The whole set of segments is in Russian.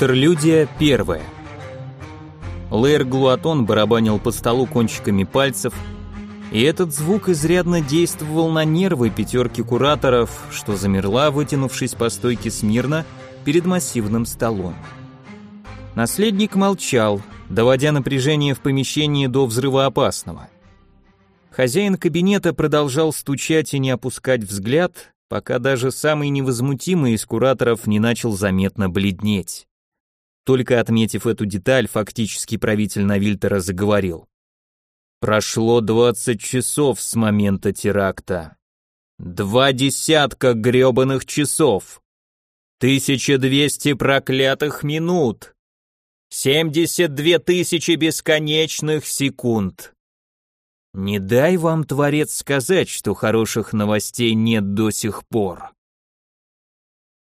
Интерлюдия первая. Лэйр Глуатон барабанил по столу кончиками пальцев, и этот звук изрядно действовал на нервы пятерки кураторов, что замерла, вытянувшись по стойке смирно перед массивным столом. Наследник молчал, доводя напряжение в помещении до взрывоопасного. Хозяин кабинета продолжал стучать и не опускать взгляд, пока даже самый невозмутимый из кураторов не начал заметно бледнеть. Только отметив эту деталь, фактически правитель Навильтера заговорил. Прошло 20 часов с момента теракта. Два десятка грёбаных часов. 1200 проклятых минут. 72 тысячи бесконечных секунд. Не дай вам, Творец, сказать, что хороших новостей нет до сих пор.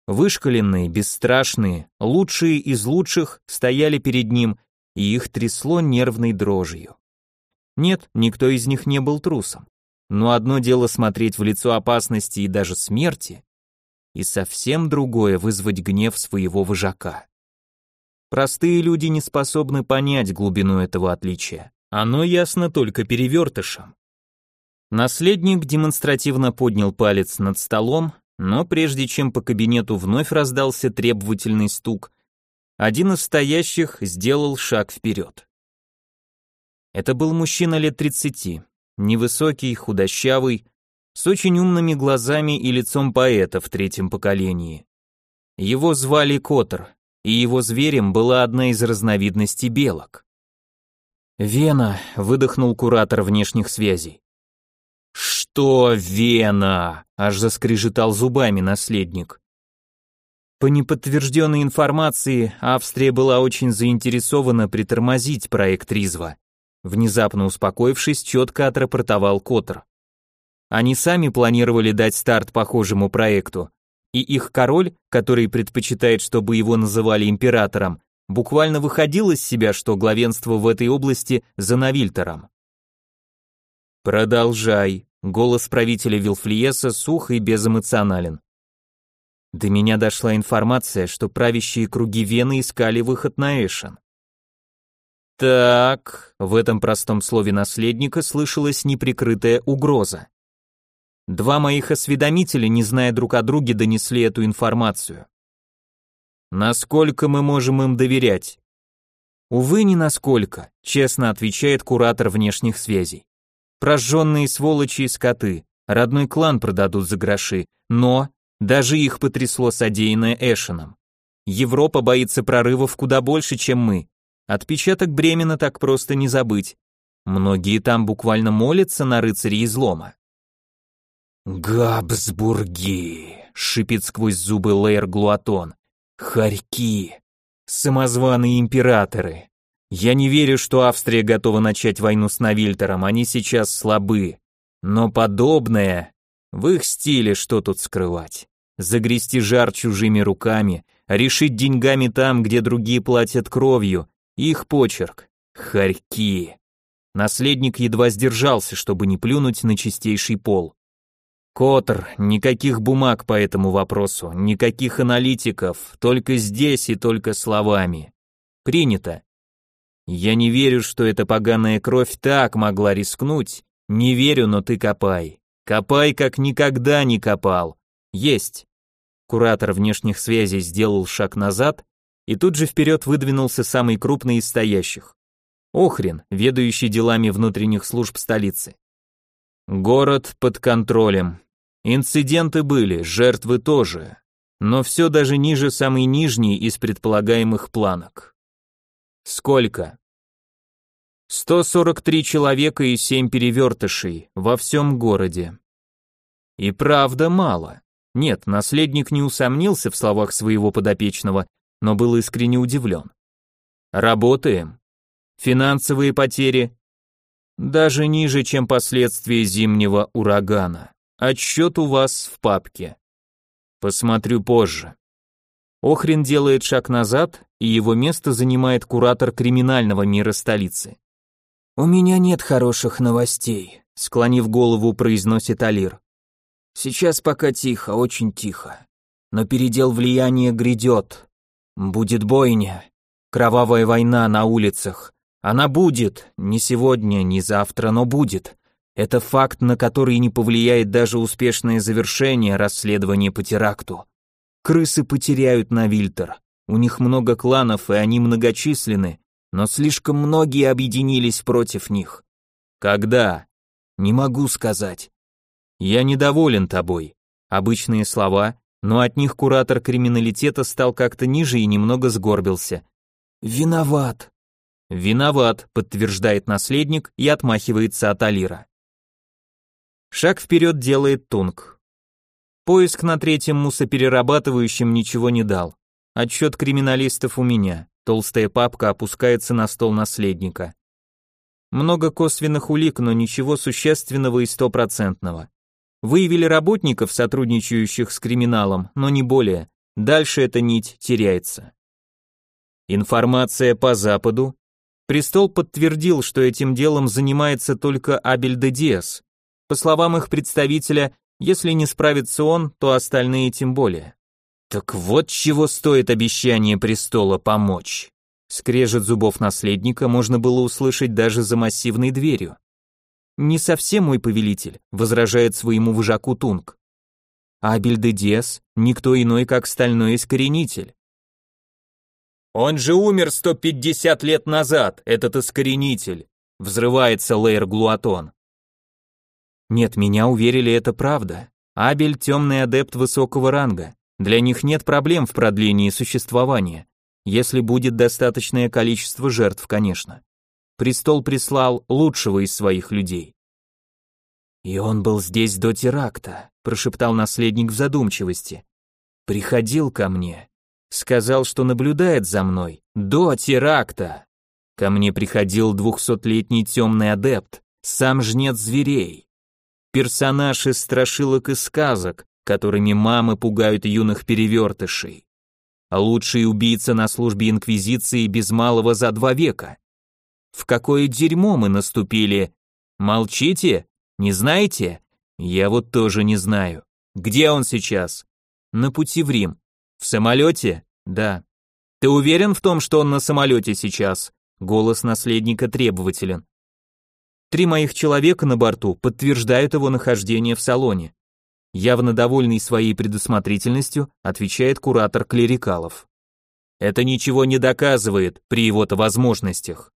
Вышкаленные, бесстрашные, лучшие из лучших стояли перед ним, и их трясло нервной дрожью. Нет, никто из них не был трусом. Но одно дело смотреть в лицо опасности и даже смерти, и совсем другое вызвать гнев своего вожака. Простые люди не способны понять глубину этого отличия. Оно ясно только перевертышам. Наследник демонстративно поднял палец над столом, но прежде чем по кабинету вновь раздался требовательный стук, один из стоящих сделал шаг вперед. Это был мужчина лет тридцати, невысокий, худощавый, с очень умными глазами и лицом поэта в третьем поколении. Его звали Котор, и его зверем была одна из разновидностей белок. «Вена», — выдохнул куратор внешних связей. «Что Вена?» — аж заскрежетал зубами наследник. По неподтвержденной информации, Австрия была очень заинтересована притормозить проект Ризва. Внезапно успокоившись, четко отрапортовал Котор. Они сами планировали дать старт похожему проекту, и их король, который предпочитает, чтобы его называли императором, буквально выходил из себя, что главенство в этой области за Навильтером. «Продолжай», — голос правителя Вилфлиеса сух и безэмоционален. До меня дошла информация, что правящие круги Вены искали выход на Эшен. Так, в этом простом слове наследника слышалась неприкрытая угроза. Два моих осведомителя, не зная друг о друге, донесли эту информацию. Насколько мы можем им доверять? Увы, не насколько, честно отвечает куратор внешних связей. Прожженные сволочи и скоты, родной клан продадут за гроши, но даже их потрясло содеянное Эшеном. Европа боится прорывов куда больше, чем мы. Отпечаток Бремена так просто не забыть. Многие там буквально молятся на рыцарей излома. «Габсбурги!» — шипит сквозь зубы Лейр Глуатон. Харьки, самозваные императоры. Я не верю, что Австрия готова начать войну с Навильтером, они сейчас слабы. Но подобное, в их стиле что тут скрывать? Загрести жар чужими руками, решить деньгами там, где другие платят кровью, их почерк. Харьки. Наследник едва сдержался, чтобы не плюнуть на чистейший пол. Котр, никаких бумаг по этому вопросу, никаких аналитиков, только здесь и только словами. Принято. Я не верю, что эта поганая кровь так могла рискнуть. Не верю, но ты копай. Копай, как никогда не копал. Есть. Куратор внешних связей сделал шаг назад, и тут же вперед выдвинулся самый крупный из стоящих. Охрен, ведающий делами внутренних служб столицы. Город под контролем. Инциденты были, жертвы тоже, но все даже ниже самой нижней из предполагаемых планок. Сколько? 143 человека и 7 перевертышей во всем городе. И правда мало. Нет, наследник не усомнился в словах своего подопечного, но был искренне удивлен. Работаем. Финансовые потери даже ниже, чем последствия зимнего урагана. Отсчет у вас в папке. Посмотрю позже. Охрен делает шаг назад, и его место занимает куратор криминального мира столицы. «У меня нет хороших новостей», — склонив голову, произносит Алир. «Сейчас пока тихо, очень тихо. Но передел влияния грядет. Будет бойня, кровавая война на улицах. Она будет, не сегодня, не завтра, но будет. Это факт, на который не повлияет даже успешное завершение расследования по теракту. Крысы потеряют на Вильтер. У них много кланов, и они многочисленны, но слишком многие объединились против них. Когда? Не могу сказать. Я недоволен тобой. Обычные слова, но от них куратор криминалитета стал как-то ниже и немного сгорбился. Виноват. Виноват, подтверждает наследник и отмахивается от Алира. Шаг вперед делает Тунг. Поиск на третьем мусоперерабатывающем ничего не дал. Отчет криминалистов у меня. Толстая папка опускается на стол наследника. Много косвенных улик, но ничего существенного и стопроцентного. Выявили работников, сотрудничающих с криминалом, но не более. Дальше эта нить теряется. Информация по Западу. Престол подтвердил, что этим делом занимается только Абель де Диас. По словам их представителя, если не справится он, то остальные тем более. Так вот чего стоит обещание престола помочь. Скрежет зубов наследника можно было услышать даже за массивной дверью. «Не совсем мой повелитель», — возражает своему вожаку Тунг. «Абель де Диас — никто иной, как стальной искоренитель». «Он же умер 150 лет назад, этот искоренитель», — взрывается Лейр Глуатон. «Нет, меня уверили, это правда. Абель — темный адепт высокого ранга. Для них нет проблем в продлении существования, если будет достаточное количество жертв, конечно престол прислал лучшего из своих людей. И он был здесь до теракта, прошептал наследник в задумчивости. Приходил ко мне, сказал, что наблюдает за мной до теракта. Ко мне приходил двухсотлетний темный адепт, сам жнец зверей. Персонаж из страшилок и сказок, которыми мамы пугают юных перевертышей. А лучший убийца на службе инквизиции без малого за два века. В какое дерьмо мы наступили? Молчите? Не знаете? Я вот тоже не знаю. Где он сейчас? На пути в Рим. В самолете? Да. Ты уверен в том, что он на самолете сейчас? Голос наследника требователен. Три моих человека на борту подтверждают его нахождение в салоне. Явно довольный своей предусмотрительностью, отвечает куратор клерикалов. Это ничего не доказывает при его-то возможностях.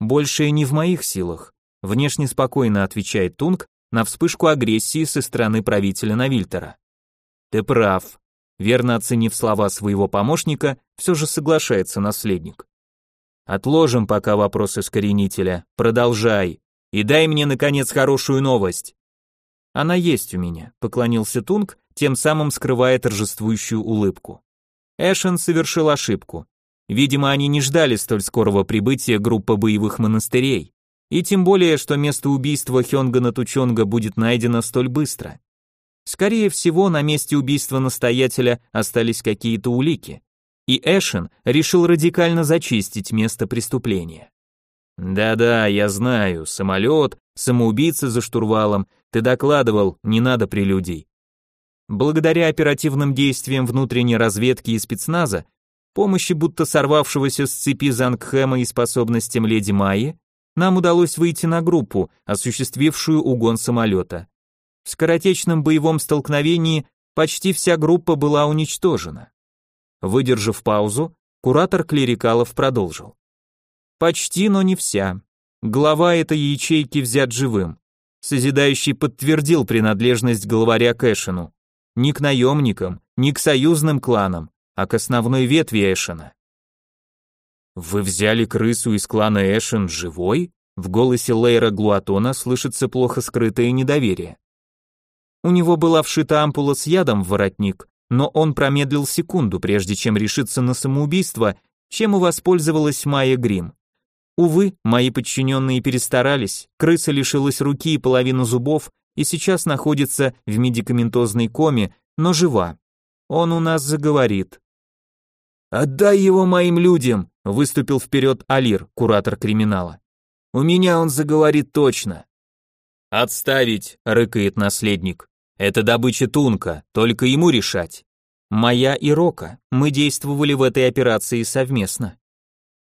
Большее не в моих силах, внешне спокойно отвечает Тунг на вспышку агрессии со стороны правителя Навильтера. Ты прав. Верно оценив слова своего помощника, все же соглашается наследник. Отложим пока вопрос искоренителя. Продолжай. И дай мне, наконец, хорошую новость. Она есть у меня, поклонился Тунг, тем самым скрывая торжествующую улыбку. Эшен совершил ошибку. Видимо, они не ждали столь скорого прибытия группы боевых монастырей, и тем более, что место убийства Хёнгана Тучонга будет найдено столь быстро. Скорее всего, на месте убийства настоятеля остались какие-то улики, и Эшен решил радикально зачистить место преступления. «Да-да, я знаю, самолет, самоубийца за штурвалом, ты докладывал, не надо прелюдий». Благодаря оперативным действиям внутренней разведки и спецназа, помощи будто сорвавшегося с цепи Зангхэма и способностям леди Майи, нам удалось выйти на группу, осуществившую угон самолета. В скоротечном боевом столкновении почти вся группа была уничтожена. Выдержав паузу, куратор клерикалов продолжил. Почти, но не вся. Глава этой ячейки взят живым. Созидающий подтвердил принадлежность главаря к Эшину. Ни к наемникам, ни к союзным кланам, а к основной ветви Эшена. «Вы взяли крысу из клана Эшен живой?» В голосе Лейра Глуатона слышится плохо скрытое недоверие. У него была вшита ампула с ядом в воротник, но он промедлил секунду, прежде чем решиться на самоубийство, чем и воспользовалась Майя Грим. Увы, мои подчиненные перестарались, крыса лишилась руки и половины зубов и сейчас находится в медикаментозной коме, но жива. Он у нас заговорит. «Отдай его моим людям!» — выступил вперед Алир, куратор криминала. «У меня он заговорит точно!» «Отставить!» — рыкает наследник. «Это добыча Тунка, только ему решать!» Моя и Рока. Мы действовали в этой операции совместно.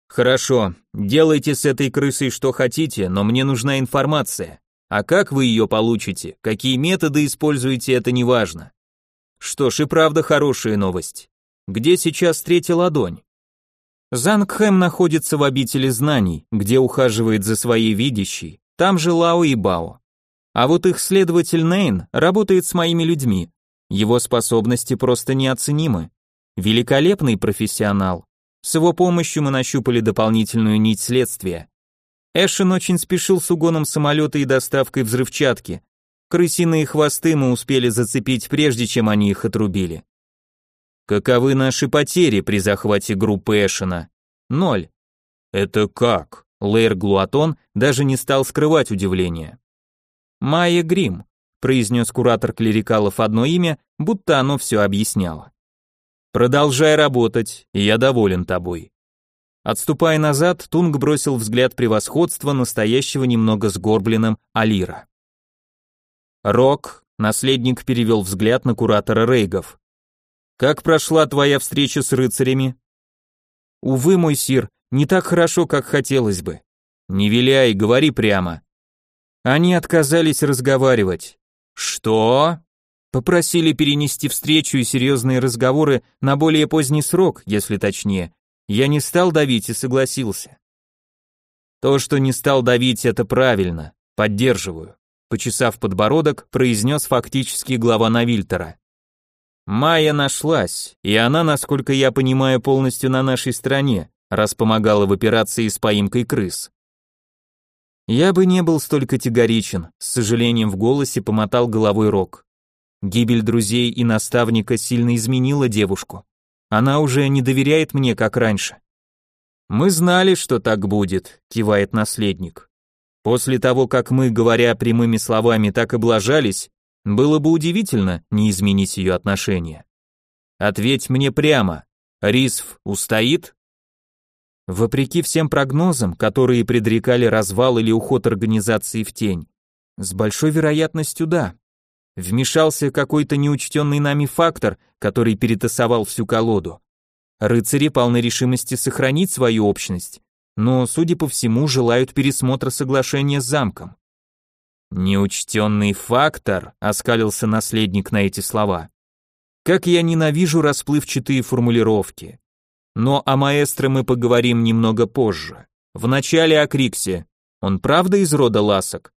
Хорошо, делайте с этой крысой что хотите, но мне нужна информация. А как вы ее получите, какие методы используете, это не важно. Что ж, и правда хорошая новость. Где сейчас третья ладонь? Зангхэм находится в обители знаний, где ухаживает за своей видящей, там же Лао и Бао. А вот их следователь Нейн работает с моими людьми. Его способности просто неоценимы. Великолепный профессионал. С его помощью мы нащупали дополнительную нить следствия. Эшен очень спешил с угоном самолета и доставкой взрывчатки. Крысиные хвосты мы успели зацепить прежде, чем они их отрубили. Каковы наши потери при захвате группы Эшена? Ноль. Это как? Лейр Глуатон даже не стал скрывать удивление. Майя Грим, произнес куратор клерикалов одно имя, будто оно все объясняло. Продолжай работать, и я доволен тобой. Отступая назад, Тунг бросил взгляд превосходства настоящего немного сгорбленным Алира. Рок, наследник перевел взгляд на куратора Рейгов. Как прошла твоя встреча с рыцарями? Увы, мой сир, не так хорошо, как хотелось бы. Не виляй, говори прямо. Они отказались разговаривать. Что? Попросили перенести встречу и серьезные разговоры на более поздний срок, если точнее, я не стал давить и согласился. То, что не стал давить, это правильно, поддерживаю. Почесав подбородок, произнес фактически глава Навильтера. Майя нашлась, и она, насколько я понимаю, полностью на нашей стороне, раз помогала в операции с поимкой крыс. Я бы не был столь категоричен, с сожалением в голосе помотал головой Рок. Гибель друзей и наставника сильно изменила девушку. Она уже не доверяет мне, как раньше. Мы знали, что так будет, кивает наследник. После того, как мы, говоря прямыми словами, так облажались, было бы удивительно не изменить ее отношение. Ответь мне прямо. Рисф устоит? Вопреки всем прогнозам, которые предрекали развал или уход организации в тень, с большой вероятностью да. Вмешался какой-то неучтенный нами фактор, который перетасовал всю колоду. Рыцари полны решимости сохранить свою общность, но, судя по всему, желают пересмотра соглашения с замком. «Неучтенный фактор», — оскалился наследник на эти слова. «Как я ненавижу расплывчатые формулировки. Но о маэстро мы поговорим немного позже. Вначале о Криксе. Он правда из рода ласок?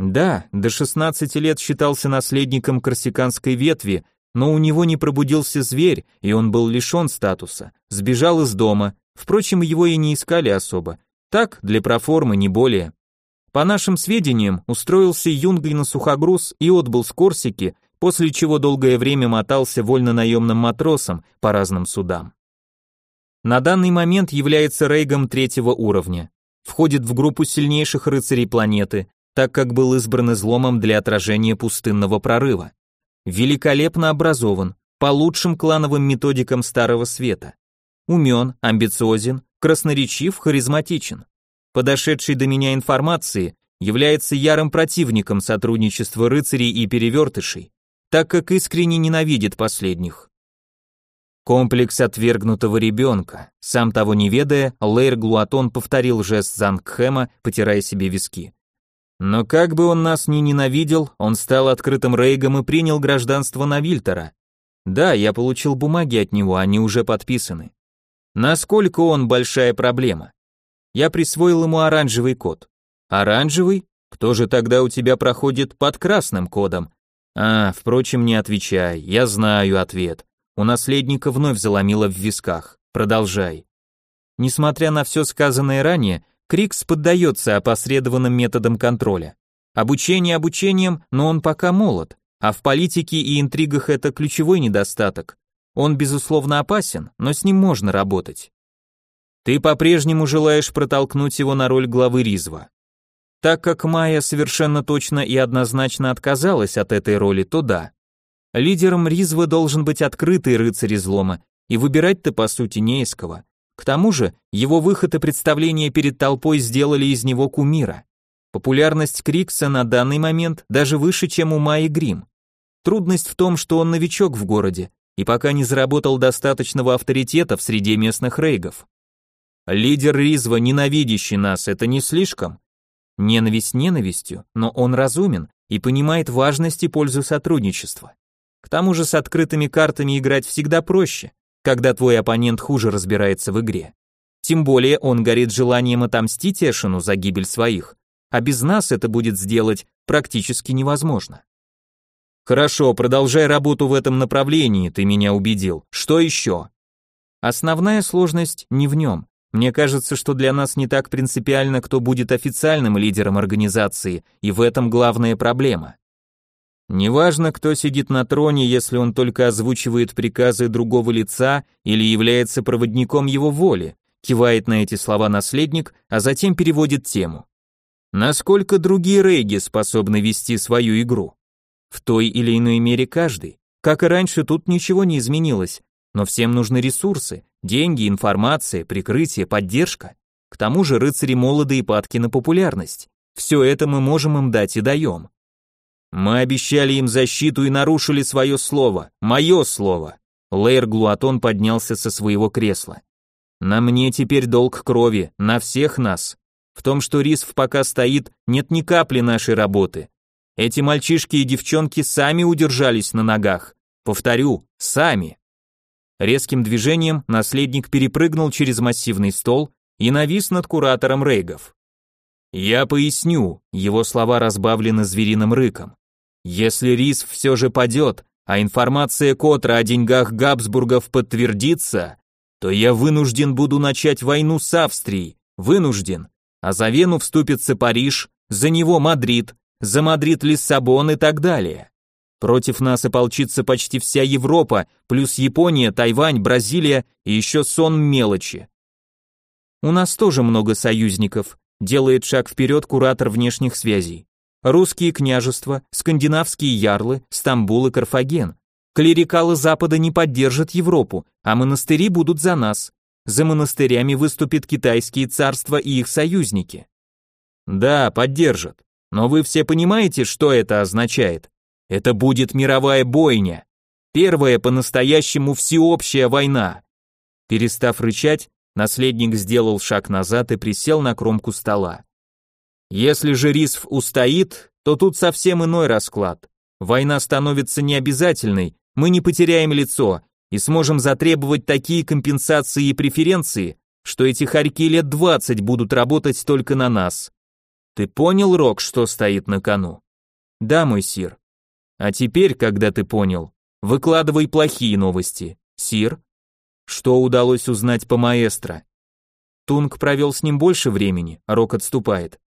Да, до 16 лет считался наследником корсиканской ветви, но у него не пробудился зверь, и он был лишен статуса, сбежал из дома, впрочем, его и не искали особо. Так, для проформы, не более. По нашим сведениям, устроился юнгой на сухогруз и отбыл с Корсики, после чего долгое время мотался вольно-наемным матросом по разным судам. На данный момент является рейгом третьего уровня. Входит в группу сильнейших рыцарей планеты, так как был избран изломом для отражения пустынного прорыва. Великолепно образован, по лучшим клановым методикам Старого Света. Умен, амбициозен, красноречив, харизматичен. Подошедший до меня информации является ярым противником сотрудничества рыцарей и перевертышей, так как искренне ненавидит последних. Комплекс отвергнутого ребенка. Сам того не ведая, Лейр Глуатон повторил жест Зангхэма, потирая себе виски. Но как бы он нас ни ненавидел, он стал открытым рейгом и принял гражданство Навильтера. Да, я получил бумаги от него, они уже подписаны. Насколько он большая проблема? Я присвоил ему оранжевый код. Оранжевый? Кто же тогда у тебя проходит под красным кодом? А, впрочем, не отвечай, я знаю ответ. У наследника вновь заломило в висках. Продолжай. Несмотря на все сказанное ранее, Крикс поддается опосредованным методам контроля. Обучение обучением, но он пока молод, а в политике и интригах это ключевой недостаток. Он, безусловно, опасен, но с ним можно работать. Ты по-прежнему желаешь протолкнуть его на роль главы Ризва. Так как Майя совершенно точно и однозначно отказалась от этой роли, то да. Лидером Ризва должен быть открытый рыцарь излома, и выбирать-то по сути не из кого. К тому же, его выход и представление перед толпой сделали из него кумира. Популярность Крикса на данный момент даже выше, чем у Майи Грим. Трудность в том, что он новичок в городе, и пока не заработал достаточного авторитета в среде местных рейгов. Лидер Ризва, ненавидящий нас, это не слишком? Ненависть ненавистью, но он разумен и понимает важность и пользу сотрудничества. К тому же с открытыми картами играть всегда проще, когда твой оппонент хуже разбирается в игре. Тем более он горит желанием отомстить Эшину за гибель своих, а без нас это будет сделать практически невозможно. Хорошо, продолжай работу в этом направлении, ты меня убедил. Что еще? Основная сложность не в нем. Мне кажется, что для нас не так принципиально, кто будет официальным лидером организации, и в этом главная проблема. Неважно, кто сидит на троне, если он только озвучивает приказы другого лица или является проводником его воли, кивает на эти слова наследник, а затем переводит тему. Насколько другие рейги способны вести свою игру? В той или иной мере каждый. Как и раньше, тут ничего не изменилось, но всем нужны ресурсы, деньги, информация, прикрытие, поддержка. К тому же рыцари молоды и падки на популярность. Все это мы можем им дать и даем. Мы обещали им защиту и нарушили свое слово, мое слово. Лейр Глуатон поднялся со своего кресла. На мне теперь долг крови, на всех нас. В том, что Рисв пока стоит, нет ни капли нашей работы. Эти мальчишки и девчонки сами удержались на ногах. Повторю, сами. Резким движением наследник перепрыгнул через массивный стол и навис над куратором Рейгов. Я поясню, его слова разбавлены звериным рыком. Если Рис все же падет, а информация Котра о деньгах Габсбургов подтвердится, то я вынужден буду начать войну с Австрией, вынужден, а за Вену вступится Париж, за него Мадрид, за Мадрид Лиссабон и так далее. Против нас ополчится почти вся Европа, плюс Япония, Тайвань, Бразилия и еще сонм мелочи. У нас тоже много союзников, делает шаг вперед куратор внешних связей. Русские княжества, скандинавские ярлы, Стамбул и Карфаген. Клерикалы Запада не поддержат Европу, а монастыри будут за нас. За монастырями выступят китайские царства и их союзники. Да, поддержат. Но вы все понимаете, что это означает? Это будет мировая бойня. Первая по-настоящему всеобщая война. Перестав рычать, наследник сделал шаг назад и присел на кромку стола. Если же Рисф устоит, то тут совсем иной расклад. Война становится необязательной, мы не потеряем лицо и сможем затребовать такие компенсации и преференции, что эти хорьки лет двадцать будут работать только на нас. Ты понял, Рок, что стоит на кону? Да, мой сир. А теперь, когда ты понял, выкладывай плохие новости. Сир? Что удалось узнать по маэстро? Тунг провел с ним больше времени, Рок отступает.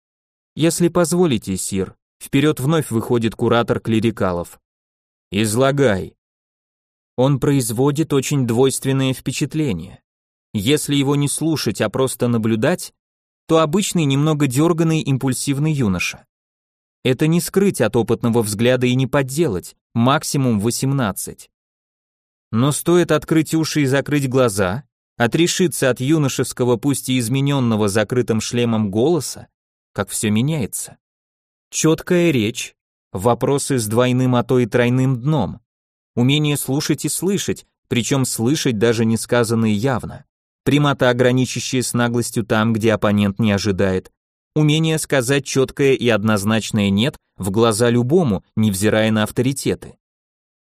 Если позволите, сир, вперед вновь выходит куратор клерикалов. Излагай. Он производит очень двойственное впечатление. Если его не слушать, а просто наблюдать, то обычный немного дерганный импульсивный юноша. Это не скрыть от опытного взгляда и не подделать, максимум 18. Но стоит открыть уши и закрыть глаза, отрешиться от юношеского, пусть и измененного закрытым шлемом голоса, как все меняется. Четкая речь, вопросы с двойным, а то и тройным дном, умение слушать и слышать, причем слышать даже не сказанное явно прямота, граничащая с наглостью там, где оппонент не ожидает, умение сказать четкое и однозначное «нет» в глаза любому, невзирая на авторитеты.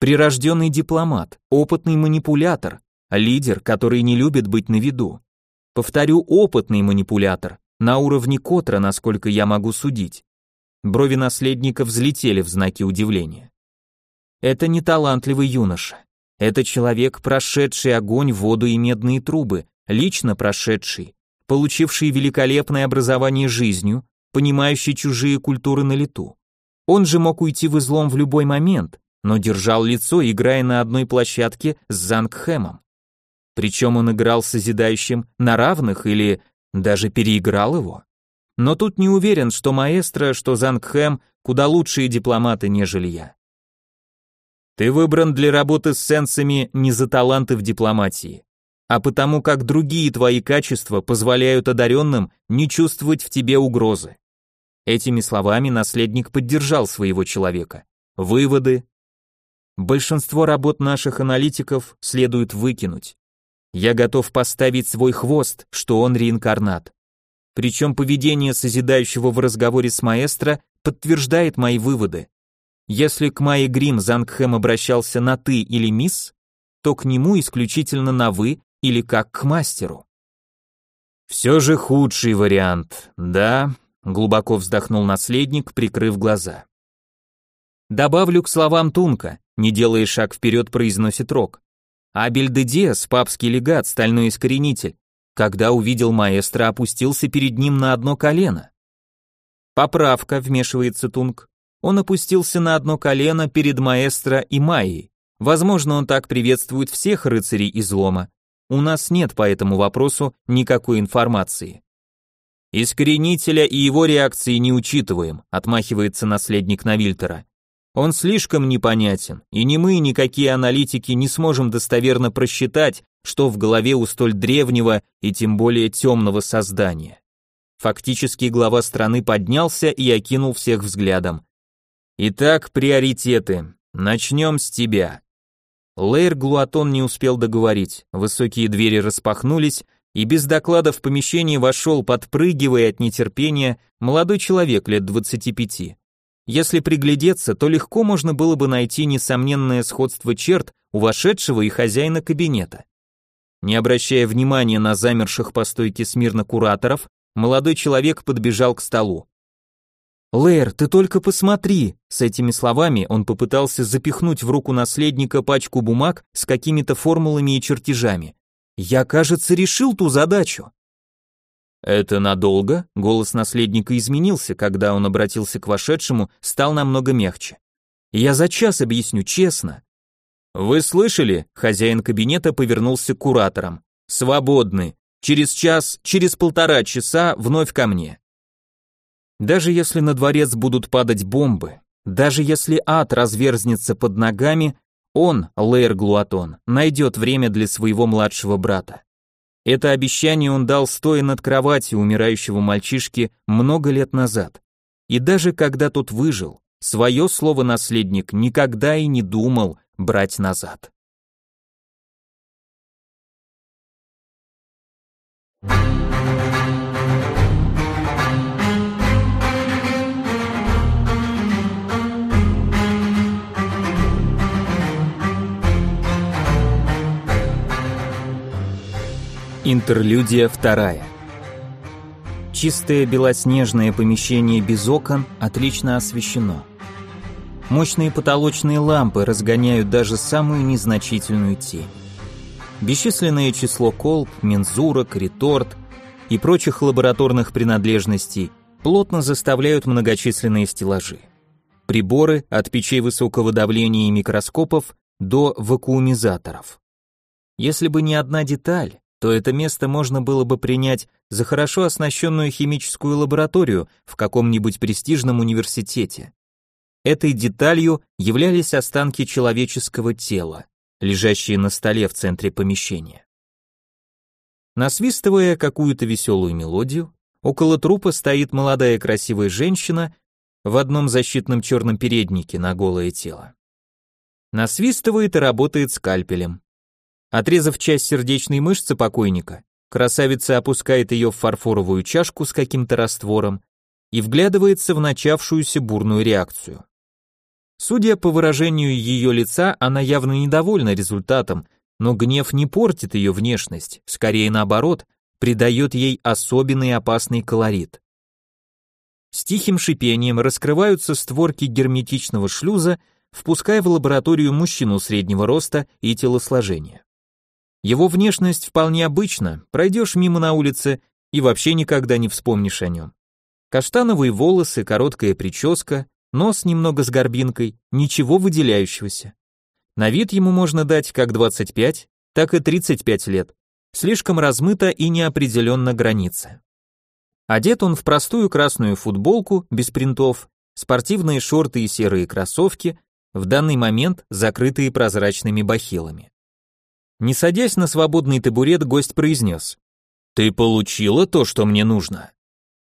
Прирожденный дипломат, опытный манипулятор, лидер, который не любит быть на виду. Повторю, опытный манипулятор, на уровне Котра, насколько я могу судить. Брови наследника взлетели в знаке удивления. Это не талантливый юноша. Это человек, прошедший огонь, воду и медные трубы, лично прошедший, получивший великолепное образование жизнью, понимающий чужие культуры на лету. Он же мог уйти в излом в любой момент, но держал лицо, играя на одной площадке с Зангхэмом. Причем он играл созидающим на равных или даже переиграл его. Но тут не уверен, что маэстро, что Зангхэм куда лучшие дипломаты, нежели я. Ты выбран для работы с сенсами не за таланты в дипломатии а потому как другие твои качества позволяют одаренным не чувствовать в тебе угрозы. Этими словами наследник поддержал своего человека. Выводы? большинство работ наших аналитиков следует выкинуть. Я готов поставить свой хвост, что он реинкарнат. Причем поведение созидающего в разговоре с маэстро подтверждает мои выводы. Если к Майе Грим Зангхэм обращался на «ты» или «мисс», то к нему исключительно на «вы» или как к мастеру. Все же худший вариант, да, глубоко вздохнул наследник, прикрыв глаза. Добавлю к словам Тунка, не делая шаг вперед, произносит Рок. Абель де Диас, папский легат, стальной искоренитель, когда увидел маэстро, опустился перед ним на одно колено. Поправка, вмешивается Тунк. Он опустился на одно колено перед маэстро и Майей. Возможно, он так приветствует всех рыцарей излома. У нас нет по этому вопросу никакой информации. Искоренителя и его реакции не учитываем, отмахивается наследник Навильтера. Он слишком непонятен, и ни мы, ни какие аналитики не сможем достоверно просчитать, что в голове у столь древнего и тем более темного создания. Фактически глава страны поднялся и окинул всех взглядом. Итак, приоритеты. Начнем с тебя. Лейр Глуатон не успел договорить. Высокие двери распахнулись, и без доклада в помещение вошел, подпрыгивая от нетерпения, молодой человек лет 25. Если приглядеться, то легко можно было бы найти несомненное сходство черт у вошедшего и хозяина кабинета. Не обращая внимания на замерших по стойке смирно кураторов, молодой человек подбежал к столу. «Лэр, ты только посмотри!» С этими словами он попытался запихнуть в руку наследника пачку бумаг с какими-то формулами и чертежами. «Я, кажется, решил ту задачу!» «Это надолго?» Голос наследника изменился, когда он обратился к вошедшему, стал намного мягче. «Я за час объясню, честно». «Вы слышали?» Хозяин кабинета повернулся к кураторам. «Свободны. Через час, через полтора часа вновь ко мне». Даже если на дворец будут падать бомбы, даже если ад разверзнется под ногами, он, Лейр Глуатон, найдет время для своего младшего брата. Это обещание он дал стоя над кроватью умирающего мальчишки много лет назад. И даже когда тот выжил, свое слово наследник никогда и не думал брать назад. Интерлюдия вторая. Чистое белоснежное помещение без окон отлично освещено. Мощные потолочные лампы разгоняют даже самую незначительную тень. Бесчисленное число колб, мензурок, реторт и прочих лабораторных принадлежностей плотно заставляют многочисленные стеллажи. Приборы от печей высокого давления и микроскопов до вакуумизаторов. Если бы не одна деталь, то это место можно было бы принять за хорошо оснащенную химическую лабораторию в каком-нибудь престижном университете. Этой деталью являлись останки человеческого тела, лежащие на столе в центре помещения. Насвистывая какую-то веселую мелодию, около трупа стоит молодая красивая женщина в одном защитном черном переднике на голое тело. Насвистывает и работает скальпелем. Отрезав часть сердечной мышцы покойника, красавица опускает ее в фарфоровую чашку с каким-то раствором и вглядывается в начавшуюся бурную реакцию. Судя по выражению ее лица, она явно недовольна результатом, но гнев не портит ее внешность, скорее наоборот, придает ей особенный опасный колорит. С тихим шипением раскрываются створки герметичного шлюза, впуская в лабораторию мужчину среднего роста и телосложения. Его внешность вполне обычна, пройдешь мимо на улице и вообще никогда не вспомнишь о нем. Каштановые волосы, короткая прическа, нос немного с горбинкой, ничего выделяющегося. На вид ему можно дать как 25, так и 35 лет. Слишком размыто и неопределенно граница. Одет он в простую красную футболку, без принтов, спортивные шорты и серые кроссовки, в данный момент закрытые прозрачными бахилами. Не садясь на свободный табурет, гость произнес. «Ты получила то, что мне нужно?»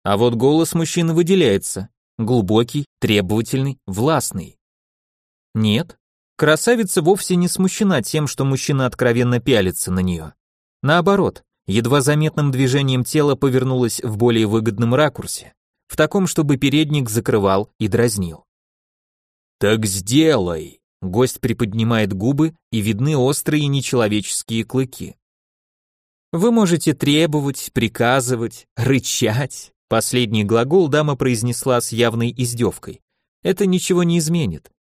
А вот голос мужчины выделяется. Глубокий, требовательный, властный. «Нет». Красавица вовсе не смущена тем, что мужчина откровенно пялится на нее. Наоборот, едва заметным движением тела повернулась в более выгодном ракурсе, в таком, чтобы передник закрывал и дразнил. «Так сделай!» Гость приподнимает губы, и видны острые нечеловеческие клыки. Вы можете требовать, приказывать, рычать. Последний глагол дама произнесла с явной издевкой. Это ничего не изменит.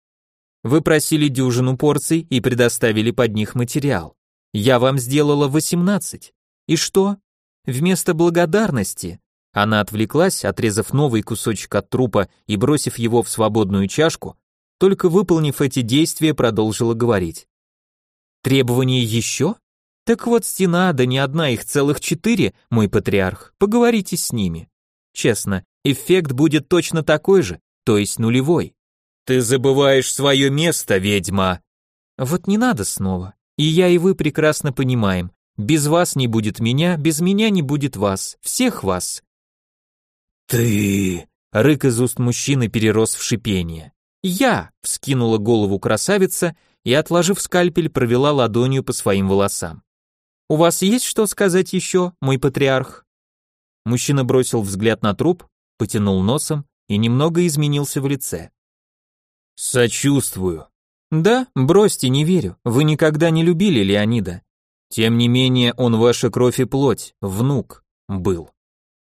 Вы просили дюжину порций и предоставили под них материал. Я вам сделала 18. И что? Вместо благодарности она отвлеклась, отрезав новый кусочек от трупа и бросив его в свободную чашку, только выполнив эти действия, продолжила говорить. Требования еще? Так вот стена, да не одна, их целых четыре, мой патриарх, поговорите с ними. Честно, эффект будет точно такой же, то есть нулевой. Ты забываешь свое место, ведьма. Вот не надо снова. И я и вы прекрасно понимаем. Без вас не будет меня, без меня не будет вас, всех вас. Ты... Рык из уст мужчины перерос в шипение. «Я!» — вскинула голову красавица и, отложив скальпель, провела ладонью по своим волосам. «У вас есть что сказать еще, мой патриарх?» Мужчина бросил взгляд на труп, потянул носом и немного изменился в лице. «Сочувствую». «Да, бросьте, не верю. Вы никогда не любили Леонида. Тем не менее, он ваша кровь и плоть, внук, был».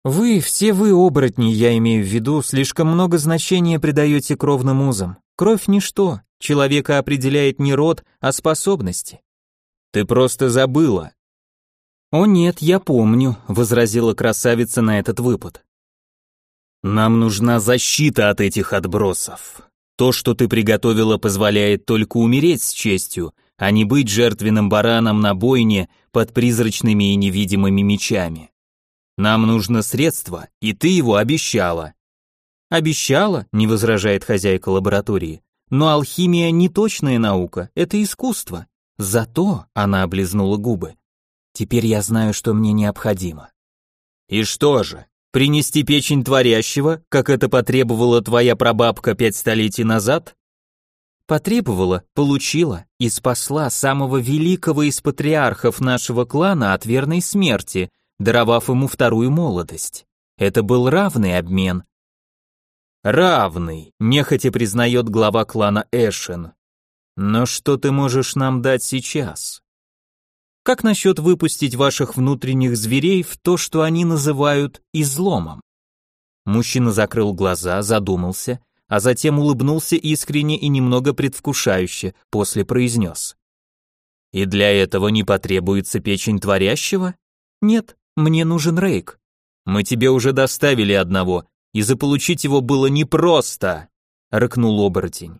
Вы, все вы, оборотни, я имею в виду, слишком много значения придаете кровным узам. Кровь ничто, человека определяет не род, а способности. Ты просто забыла. О нет, я помню, возразила красавица на этот выпад. Нам нужна защита от этих отбросов. То, что ты приготовила, позволяет только умереть с честью, а не быть жертвенным бараном на бойне под призрачными и невидимыми мечами. Нам нужно средство, и ты его обещала. Обещала, не возражает хозяйка лаборатории. Но алхимия не точная наука, это искусство. Зато она облизнула губы. Теперь я знаю, что мне необходимо. И что же? Принести печень творящего, как это потребовала твоя прабабка пять столетий назад? Потребовала, получила и спасла самого великого из патриархов нашего клана от верной смерти, даровав ему вторую молодость. Это был равный обмен. Равный, нехотя признает глава клана Эшен. Но что ты можешь нам дать сейчас? Как насчет выпустить ваших внутренних зверей в то, что они называют изломом? Мужчина закрыл глаза, задумался, а затем улыбнулся искренне и немного предвкушающе, после произнес. И для этого не потребуется печень творящего? Нет, мне нужен Рейк. Мы тебе уже доставили одного, и заполучить его было непросто, рыкнул оборотень.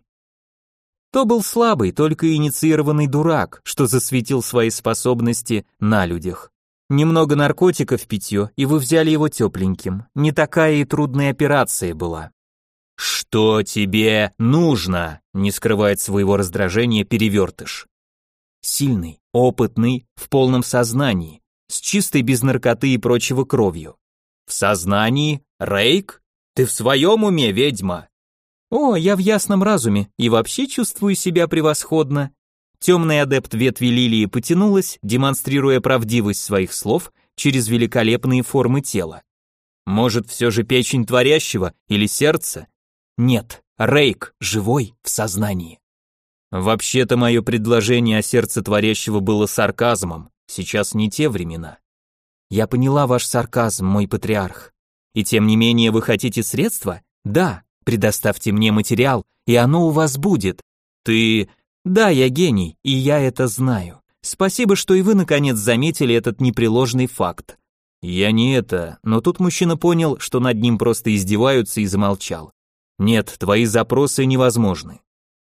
То был слабый, только инициированный дурак, что засветил свои способности на людях. Немного наркотиков питье, и вы взяли его тепленьким. Не такая и трудная операция была. Что тебе нужно? Не скрывает своего раздражения перевертыш. Сильный, опытный, в полном сознании, с чистой без наркоты и прочего кровью. В сознании? Рейк? Ты в своем уме, ведьма? О, я в ясном разуме и вообще чувствую себя превосходно. Темный адепт ветви лилии потянулась, демонстрируя правдивость своих слов через великолепные формы тела. Может, все же печень творящего или сердце? Нет, Рейк, живой, в сознании. Вообще-то мое предложение о сердце творящего было сарказмом. Сейчас не те времена. Я поняла ваш сарказм, мой патриарх. И тем не менее вы хотите средства? Да, предоставьте мне материал, и оно у вас будет. Ты... Да, я гений, и я это знаю. Спасибо, что и вы наконец заметили этот непреложный факт. Я не это, но тут мужчина понял, что над ним просто издеваются и замолчал. Нет, твои запросы невозможны.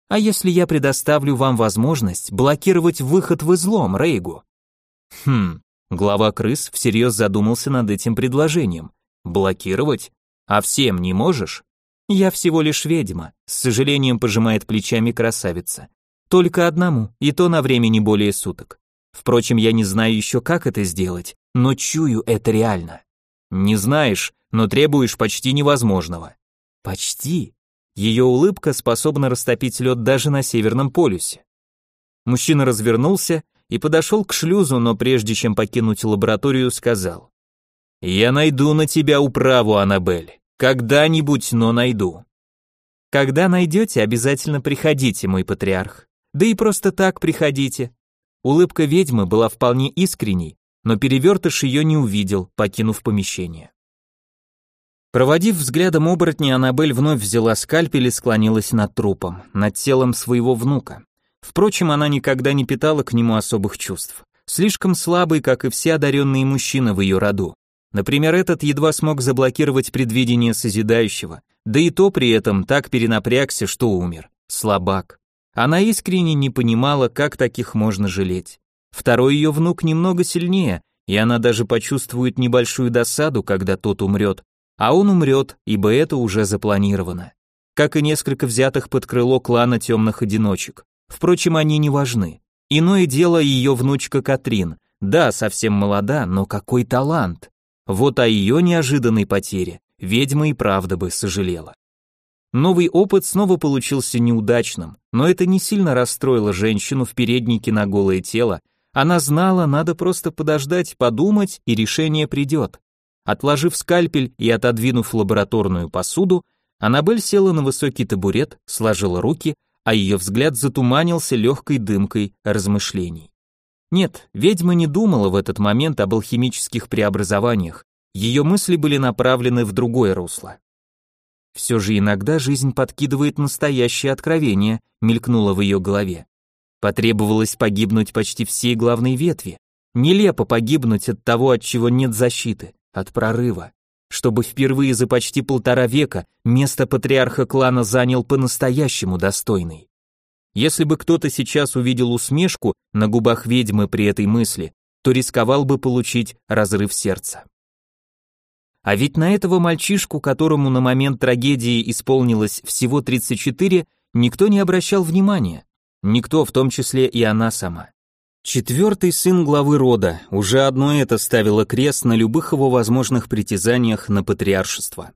А если я предоставлю вам возможность блокировать выход в излом, Рейгу? Хм, глава крыс всерьез задумался над этим предложением. Блокировать? А всем не можешь? Я всего лишь ведьма, с сожалением пожимает плечами красавица. Только одному, и то на время не более суток. Впрочем, я не знаю еще, как это сделать, но чую это реально. Не знаешь, но требуешь почти невозможного. Почти? Ее улыбка способна растопить лед даже на Северном полюсе. Мужчина развернулся и подошел к шлюзу, но прежде чем покинуть лабораторию, сказал. «Я найду на тебя управу, Аннабель. Когда-нибудь, но найду». «Когда найдете, обязательно приходите, мой патриарх. Да и просто так приходите». Улыбка ведьмы была вполне искренней, но перевертыш ее не увидел, покинув помещение. Проводив взглядом оборотня, Аннабель вновь взяла скальпель и склонилась над трупом, над телом своего внука. Впрочем, она никогда не питала к нему особых чувств. Слишком слабый, как и все одаренные мужчины в ее роду. Например, этот едва смог заблокировать предвидение созидающего, да и то при этом так перенапрягся, что умер. Слабак. Она искренне не понимала, как таких можно жалеть. Второй ее внук немного сильнее, и она даже почувствует небольшую досаду, когда тот умрет, а он умрет, ибо это уже запланировано. Как и несколько взятых под крыло клана темных одиночек. Впрочем, они не важны. Иное дело ее внучка Катрин. Да, совсем молода, но какой талант. Вот о ее неожиданной потере ведьма и правда бы сожалела. Новый опыт снова получился неудачным, но это не сильно расстроило женщину в переднике на голое тело. Она знала, надо просто подождать, подумать, и решение придет. Отложив скальпель и отодвинув лабораторную посуду, Аннабель села на высокий табурет, сложила руки, а ее взгляд затуманился легкой дымкой размышлений. Нет, ведьма не думала в этот момент об алхимических преобразованиях, ее мысли были направлены в другое русло. Все же иногда жизнь подкидывает настоящее откровение, мелькнуло в ее голове. Потребовалось погибнуть почти всей главной ветви. Нелепо погибнуть от того, от чего нет защиты, от прорыва. Чтобы впервые за почти полтора века место патриарха клана занял по-настоящему достойный. Если бы кто-то сейчас увидел усмешку на губах ведьмы при этой мысли, то рисковал бы получить разрыв сердца. А ведь на этого мальчишку, которому на момент трагедии исполнилось всего 34, никто не обращал внимания. Никто, в том числе и она сама. Четвертый сын главы рода, уже одно это ставило крест на любых его возможных притязаниях на патриаршество.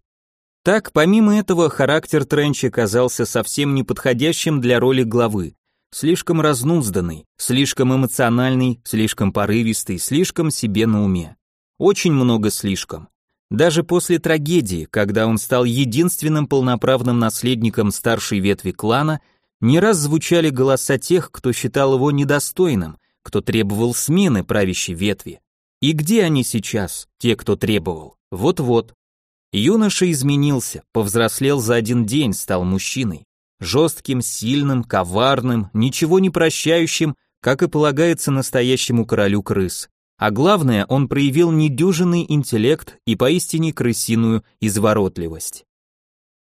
Так, помимо этого, характер Тренча казался совсем неподходящим для роли главы. Слишком разнузданный, слишком эмоциональный, слишком порывистый, слишком себе на уме. Очень много слишком. Даже после трагедии, когда он стал единственным полноправным наследником старшей ветви клана, не раз звучали голоса тех, кто считал его недостойным, кто требовал смены правящей ветви. И где они сейчас, те, кто требовал? Вот-вот. Юноша изменился, повзрослел за один день, стал мужчиной. Жестким, сильным, коварным, ничего не прощающим, как и полагается настоящему королю крыс. А главное, он проявил недюжинный интеллект и поистине крысиную изворотливость.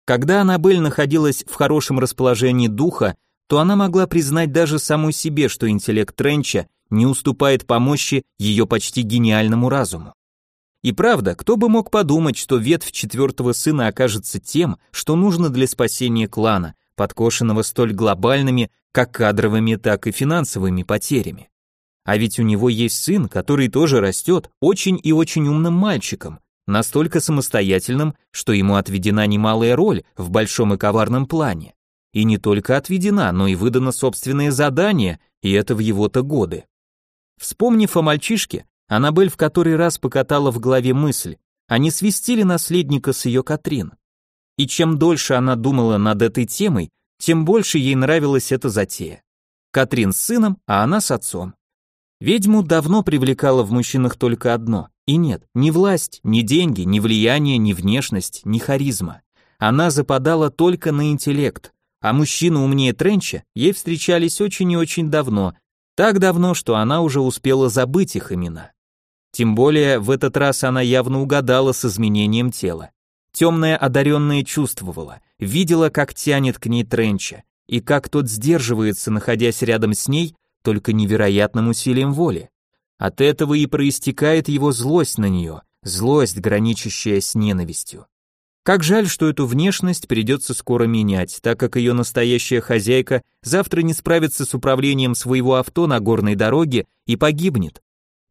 Когда Аннабель находилась в хорошем расположении духа, то она могла признать даже самой себе, что интеллект Тренча не уступает по мощи ее почти гениальному разуму. И правда, кто бы мог подумать, что ветвь четвертого сына окажется тем, что нужно для спасения клана, подкошенного столь глобальными, как кадровыми, так и финансовыми потерями. А ведь у него есть сын, который тоже растет очень и очень умным мальчиком, настолько самостоятельным, что ему отведена немалая роль в большом и коварном плане. И не только отведена, но и выдано собственное задание, и это в его-то годы. Вспомнив о мальчишке, Аннабель в который раз покатала в голове мысль, а не свистили наследника с ее Катрин. И чем дольше она думала над этой темой, тем больше ей нравилась эта затея. Катрин с сыном, а она с отцом. Ведьму давно привлекало в мужчинах только одно. И нет, ни власть, ни деньги, ни влияние, ни внешность, ни харизма. Она западала только на интеллект, а мужчины умнее Тренча ей встречались очень и очень давно, так давно, что она уже успела забыть их имена. Тем более в этот раз она явно угадала с изменением тела. Темная одаренная чувствовала, видела, как тянет к ней Тренча, и как тот сдерживается, находясь рядом с ней, только невероятным усилием воли. От этого и проистекает его злость на нее, злость, граничащая с ненавистью. Как жаль, что эту внешность придется скоро менять, так как ее настоящая хозяйка завтра не справится с управлением своего авто на горной дороге и погибнет.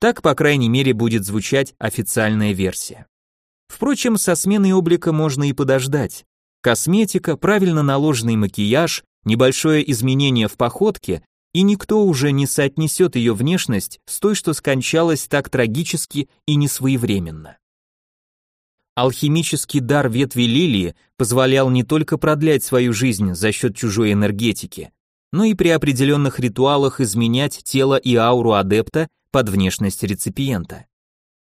Так, по крайней мере, будет звучать официальная версия. Впрочем, со сменой облика можно и подождать. Косметика, правильно наложенный макияж, небольшое изменение в походке, и никто уже не соотнесет ее внешность с той, что скончалась так трагически и несвоевременно. Алхимический дар ветви лилии позволял не только продлять свою жизнь за счет чужой энергетики, но и при определенных ритуалах изменять тело и ауру адепта под внешность реципиента.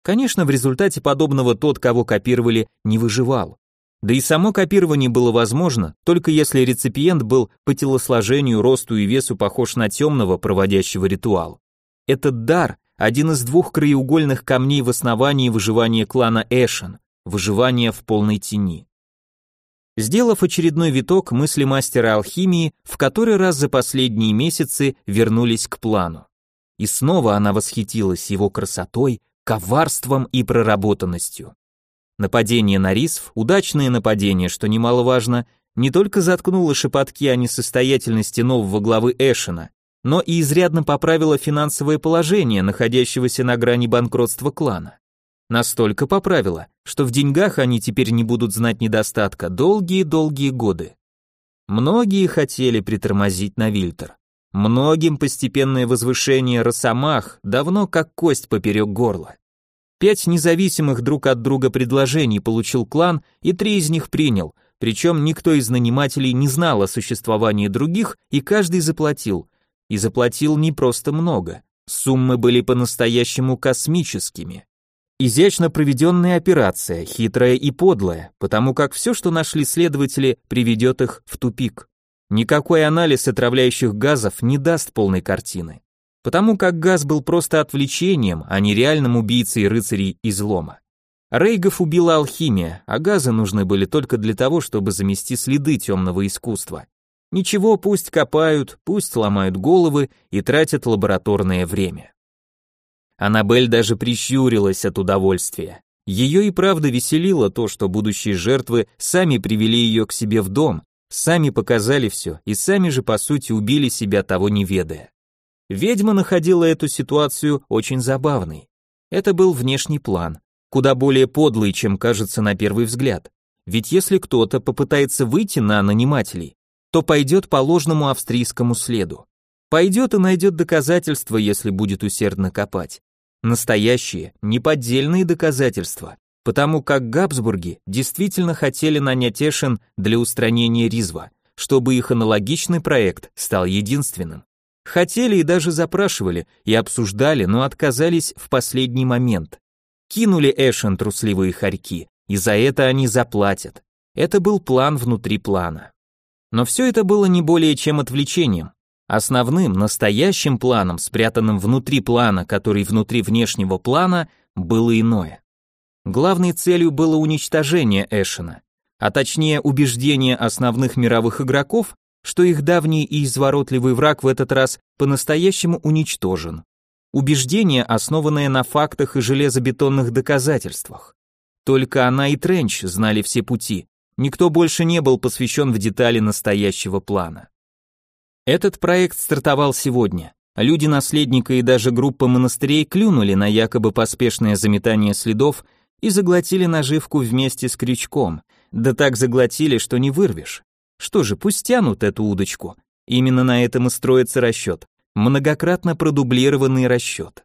Конечно, в результате подобного тот, кого копировали, не выживал. Да и само копирование было возможно, только если реципиент был по телосложению, росту и весу похож на темного, проводящего ритуал. Этот дар – один из двух краеугольных камней в основании выживания клана Эшен, выживание в полной тени. Сделав очередной виток, мысли мастера алхимии в который раз за последние месяцы вернулись к плану. И снова она восхитилась его красотой, коварством и проработанностью. Нападение на Рисв, удачное нападение, что немаловажно, не только заткнуло шепотки о несостоятельности нового главы Эшена, но и изрядно поправило финансовое положение находящегося на грани банкротства клана. Настолько поправило, что в деньгах они теперь не будут знать недостатка долгие-долгие годы. Многие хотели притормозить на Вильтер. Многим постепенное возвышение Росомах давно как кость поперек горла. Пять независимых друг от друга предложений получил клан, и три из них принял, причем никто из нанимателей не знал о существовании других, и каждый заплатил. И заплатил не просто много. Суммы были по-настоящему космическими. Изящно проведенная операция, хитрая и подлая, потому как все, что нашли следователи, приведет их в тупик. Никакой анализ отравляющих газов не даст полной картины. Потому как газ был просто отвлечением, а не реальным убийцей рыцарей излома. Рейгов убила алхимия, а газы нужны были только для того, чтобы замести следы темного искусства. Ничего, пусть копают, пусть ломают головы и тратят лабораторное время. Аннабель даже прищурилась от удовольствия. Ее и правда веселило то, что будущие жертвы сами привели ее к себе в дом, сами показали все и сами же по сути убили себя того не ведая. Ведьма находила эту ситуацию очень забавной. Это был внешний план, куда более подлый, чем кажется на первый взгляд. Ведь если кто-то попытается выйти на нанимателей, то пойдет по ложному австрийскому следу. Пойдет и найдет доказательства, если будет усердно копать. Настоящие, неподдельные доказательства, потому как Габсбурги действительно хотели нанять Эшен для устранения Ризва, чтобы их аналогичный проект стал единственным. Хотели и даже запрашивали, и обсуждали, но отказались в последний момент. Кинули Эшен трусливые хорьки, и за это они заплатят. Это был план внутри плана. Но все это было не более чем отвлечением. Основным, настоящим планом, спрятанным внутри плана, который внутри внешнего плана, было иное. Главной целью было уничтожение Эшена, а точнее убеждение основных мировых игроков, что их давний и изворотливый враг в этот раз по-настоящему уничтожен. Убеждение, основанное на фактах и железобетонных доказательствах. Только она и Тренч знали все пути, никто больше не был посвящен в детали настоящего плана. Этот проект стартовал сегодня. Люди наследника и даже группа монастырей клюнули на якобы поспешное заметание следов и заглотили наживку вместе с крючком. Да так заглотили, что не вырвешь. Что же, пусть тянут эту удочку. Именно на этом и строится расчет. Многократно продублированный расчет.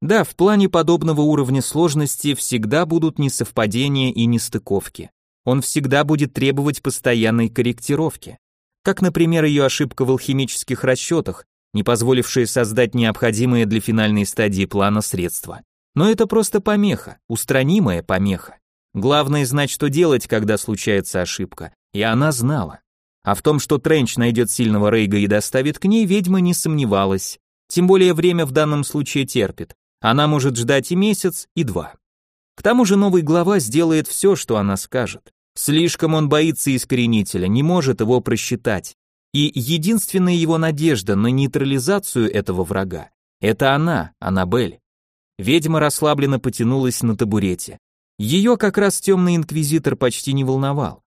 Да, в плане подобного уровня сложности всегда будут несовпадения и нестыковки. Он всегда будет требовать постоянной корректировки как, например, ее ошибка в алхимических расчетах, не позволившая создать необходимые для финальной стадии плана средства. Но это просто помеха, устранимая помеха. Главное знать, что делать, когда случается ошибка, и она знала. А в том, что Тренч найдет сильного Рейга и доставит к ней, ведьма не сомневалась. Тем более время в данном случае терпит. Она может ждать и месяц, и два. К тому же новый глава сделает все, что она скажет. Слишком он боится искоренителя, не может его просчитать. И единственная его надежда на нейтрализацию этого врага – это она, Аннабель. Ведьма расслабленно потянулась на табурете. Ее как раз темный инквизитор почти не волновал.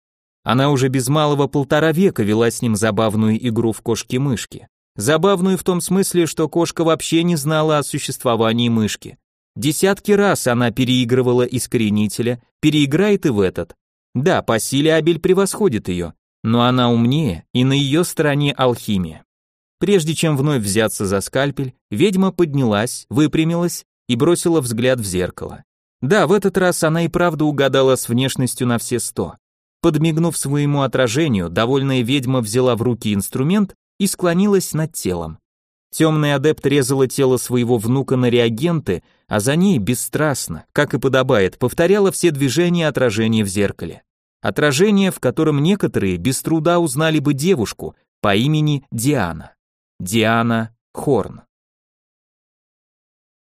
Она уже без малого полтора века вела с ним забавную игру в кошки-мышки. Забавную в том смысле, что кошка вообще не знала о существовании мышки. Десятки раз она переигрывала искоренителя, переиграет и в этот. Да, по силе Абель превосходит ее, но она умнее, и на ее стороне алхимия. Прежде чем вновь взяться за скальпель, ведьма поднялась, выпрямилась и бросила взгляд в зеркало. Да, в этот раз она и правда угадала с внешностью на все сто. Подмигнув своему отражению, довольная ведьма взяла в руки инструмент и склонилась над телом. Темный адепт резала тело своего внука на реагенты, а за ней бесстрастно, как и подобает, повторяла все движения отражения в зеркале. Отражение, в котором некоторые без труда узнали бы девушку по имени Диана. Диана Хорн.